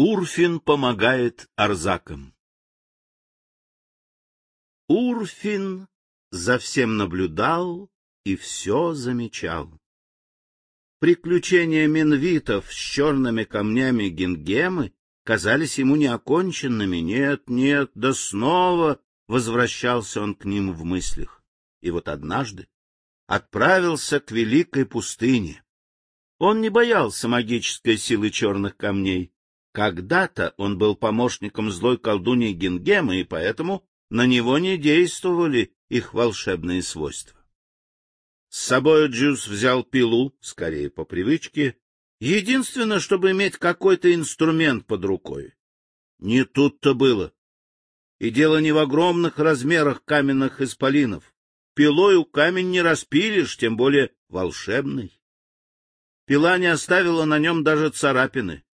Урфин помогает Арзакам. Урфин за всем наблюдал и все замечал. Приключения Минвитов с черными камнями Гингемы казались ему неоконченными. Нет, нет, да снова возвращался он к ним в мыслях. И вот однажды отправился к великой пустыне. Он не боялся магической силы черных камней, когда-то он был помощником злой колдуньи Гингемы, и поэтому на него не действовали их волшебные свойства. С собой Джус взял пилу, скорее по привычке, единственное, чтобы иметь какой-то инструмент под рукой. Не тут-то было. И дело не в огромных размерах каменных исполинов. Пилою камень не распилишь, тем более волшебный. Пила не оставила на нем даже царапины.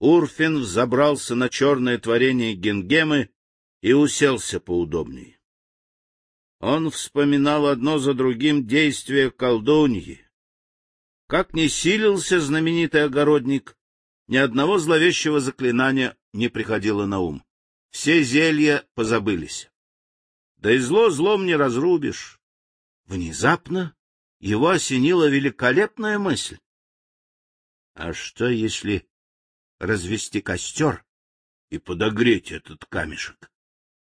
Урфин взобрался на черное творение Генгемы и уселся поудобнее. Он вспоминал одно за другим действия колдуньи. Как ни силился знаменитый огородник, ни одного зловещего заклинания не приходило на ум. Все зелья позабылись. Да и зло злом не разрубишь. Внезапно его осенила великолепная мысль. А что, если развести костер и подогреть этот камешек.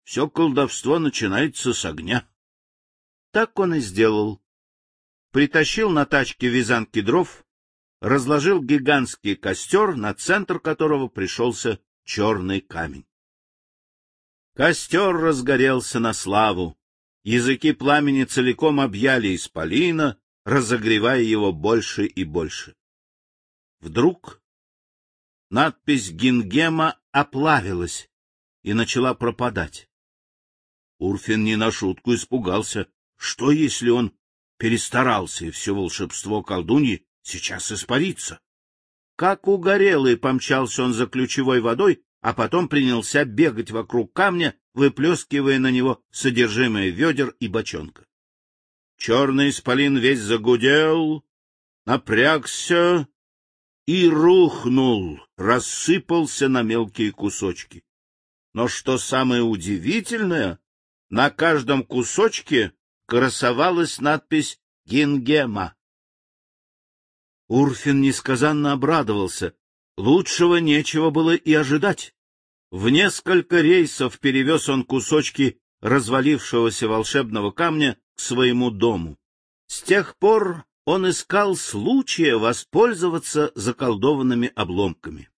Все колдовство начинается с огня. Так он и сделал. Притащил на тачке вязанки дров, разложил гигантский костер, на центр которого пришелся черный камень. Костер разгорелся на славу. Языки пламени целиком объяли исполина, разогревая его больше и больше. Вдруг надпись Гингема оплавилась и начала пропадать. Урфин не на шутку испугался. Что, если он перестарался, и все волшебство колдуньи сейчас испарится? Как угорелый помчался он за ключевой водой, а потом принялся бегать вокруг камня, выплескивая на него содержимое ведер и бочонка. Черный исполин весь загудел, напрягся и рухнул, рассыпался на мелкие кусочки. Но что самое удивительное, на каждом кусочке красовалась надпись «Гингема». Урфин несказанно обрадовался. Лучшего нечего было и ожидать. В несколько рейсов перевез он кусочки развалившегося волшебного камня к своему дому. С тех пор он искал случая воспользоваться заколдованными обломками.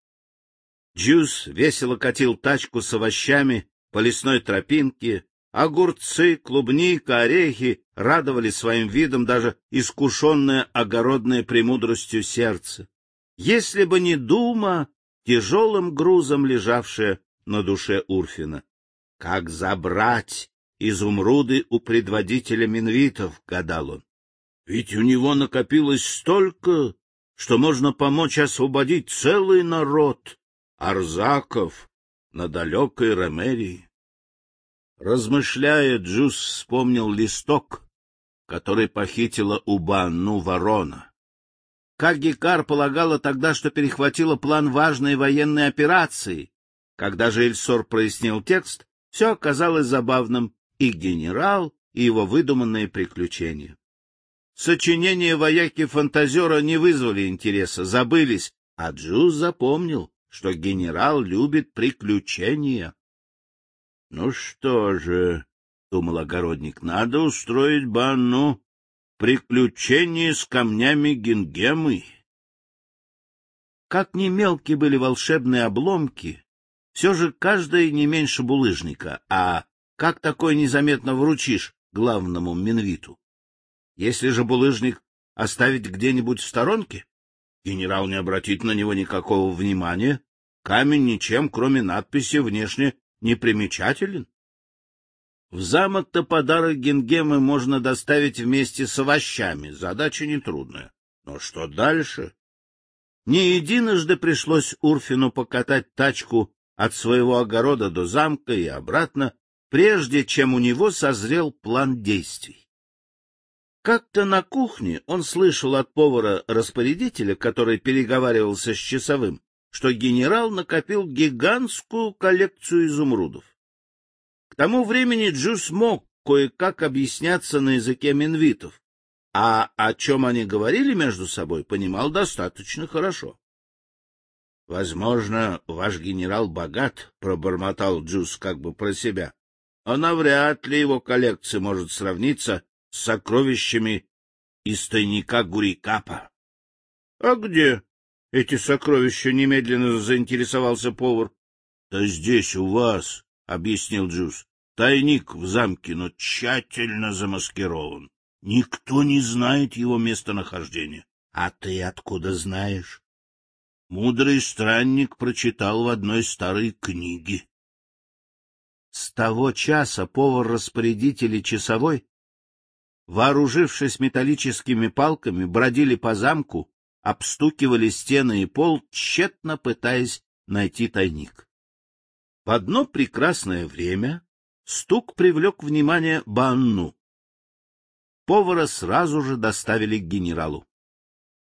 Джуз весело катил тачку с овощами по лесной тропинке, огурцы, клубника, орехи радовали своим видом даже искушенное огородной премудростью сердце. Если бы не дума, тяжелым грузом лежавшая на душе Урфина. Как забрать изумруды у предводителя минвитов, гадал он. Ведь у него накопилось столько, что можно помочь освободить целый народ, арзаков, на далекой Ромерии. Размышляя, Джус вспомнил листок, который похитила у Банну ворона. Как Гекар полагала тогда, что перехватила план важной военной операции. Когда же Эльсор прояснил текст, все оказалось забавным, и генерал, и его выдуманные приключения. Сочинения вояки-фантазера не вызвали интереса, забылись, а Джуз запомнил, что генерал любит приключения. — Ну что же, — думал огородник, — надо устроить банну приключения с камнями Гингемы. Как ни мелкие были волшебные обломки, все же каждая не меньше булыжника, а как такое незаметно вручишь главному Минвиту? Если же булыжник оставить где-нибудь в сторонке, генерал не обратит на него никакого внимания, камень ничем, кроме надписи, внешне не примечателен. В замок-то подарок Генгемы можно доставить вместе с овощами, задача нетрудная. Но что дальше? Не единожды пришлось Урфину покатать тачку от своего огорода до замка и обратно, прежде чем у него созрел план действий. Как-то на кухне он слышал от повара-распорядителя, который переговаривался с часовым, что генерал накопил гигантскую коллекцию изумрудов. К тому времени Джус мог кое-как объясняться на языке минвитов, а о чем они говорили между собой, понимал достаточно хорошо. — Возможно, ваш генерал богат, — пробормотал Джус как бы про себя, — но навряд ли его коллекция может сравниться с сокровищами из тайника Гурикапа. — А где эти сокровища? — немедленно заинтересовался повар. — Да здесь, у вас, — объяснил Джус. — Тайник в замке, но тщательно замаскирован. Никто не знает его местонахождения. А ты откуда знаешь? Мудрый странник прочитал в одной старой книге. С того часа повар-распорядитель и часовой, вооружившись металлическими палками, бродили по замку, обстукивали стены и пол, тщетно пытаясь найти тайник. В одно прекрасное время стук привлек внимание Банну повара сразу же доставили к генералу.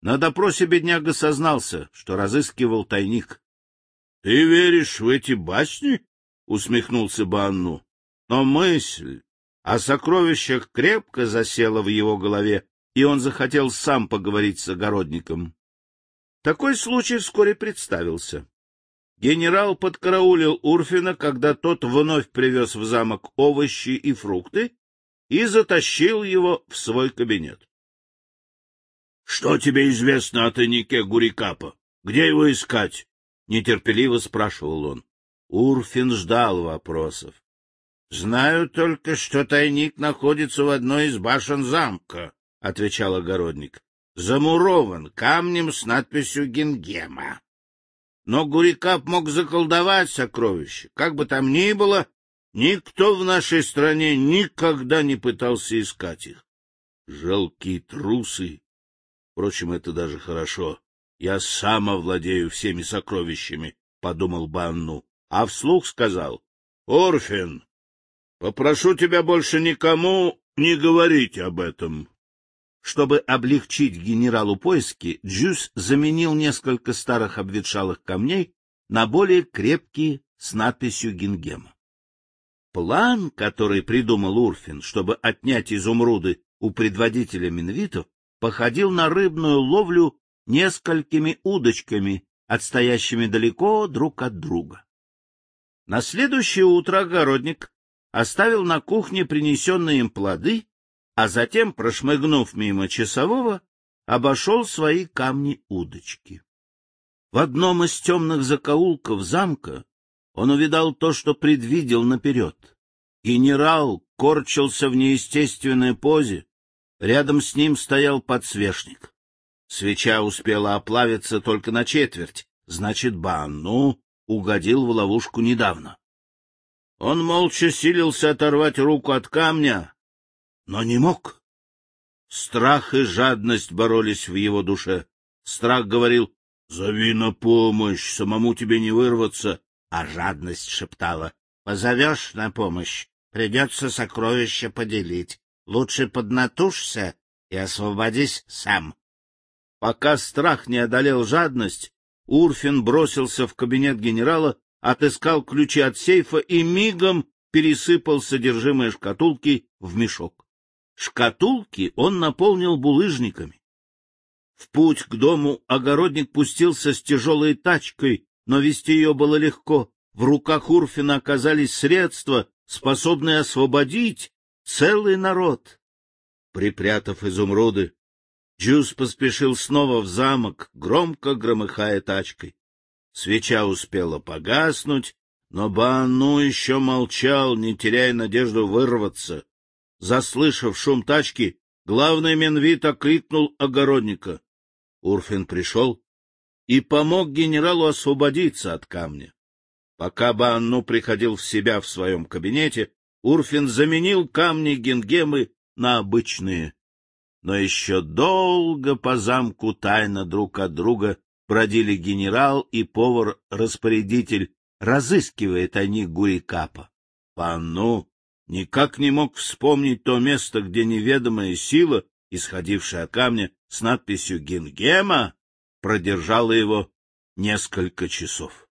На допросе бедняга сознался, что разыскивал тайник. — Ты веришь в эти басни? — усмехнулся Банну. Но мысль о сокровищах крепко засела в его голове, и он захотел сам поговорить с огородником. Такой случай вскоре представился. Генерал подкараулил Урфина, когда тот вновь привез в замок овощи и фрукты, и затащил его в свой кабинет. — Что тебе известно о тайнике Гурикапа? Где его искать? — нетерпеливо спрашивал он. Урфин ждал вопросов. — Знаю только, что тайник находится в одной из башен замка, — отвечал огородник. — Замурован камнем с надписью «Гингема». Но Гурикап мог заколдовать сокровище. Как бы там ни было, Никто в нашей стране никогда не пытался искать их. Жалкие трусы. Впрочем, это даже хорошо. Я сам овладею всеми сокровищами, — подумал Банну, а вслух сказал. — Орфин, попрошу тебя больше никому не говорить об этом. Чтобы облегчить генералу поиски, Джюс заменил несколько старых обветшалых камней на более крепкие с надписью Гингема. План, который придумал Урфин, чтобы отнять изумруды у предводителя минвитов, походил на рыбную ловлю несколькими удочками, отстоящими далеко друг от друга. На следующее утро огородник оставил на кухне принесенные им плоды, а затем, прошмыгнув мимо часового, обошел свои камни-удочки. В одном из темных закоулков замка он увидал то, что предвидел наперед. Генерал корчился в неестественной позе, рядом с ним стоял подсвечник. Свеча успела оплавиться только на четверть, значит, Банну угодил в ловушку недавно. Он молча силился оторвать руку от камня, но не мог. Страх и жадность боролись в его душе. Страх говорил, — Зови на помощь, самому тебе не вырваться а жадность шептала. — Позовешь на помощь, придется сокровища поделить. Лучше поднатужься и освободись сам. Пока страх не одолел жадность, Урфин бросился в кабинет генерала, отыскал ключи от сейфа и мигом пересыпал содержимое шкатулки в мешок. Шкатулки он наполнил булыжниками. В путь к дому огородник пустился с тяжелой тачкой, но вести ее было легко. В руках Урфина оказались средства, способные освободить целый народ. Припрятав изумруды, Джуз поспешил снова в замок, громко громыхая тачкой. Свеча успела погаснуть, но Бану еще молчал, не теряя надежду вырваться. Заслышав шум тачки, главный Менвит окликнул огородника. Урфин пришел и помог генералу освободиться от камня. Пока Банну приходил в себя в своем кабинете, Урфин заменил камни Гингемы на обычные. Но еще долго по замку тайно друг от друга бродили генерал и повар-распорядитель, разыскивая тайник Гурикапа. Панну никак не мог вспомнить то место, где неведомая сила, исходившая камня с надписью «Гингема», продержала его несколько часов.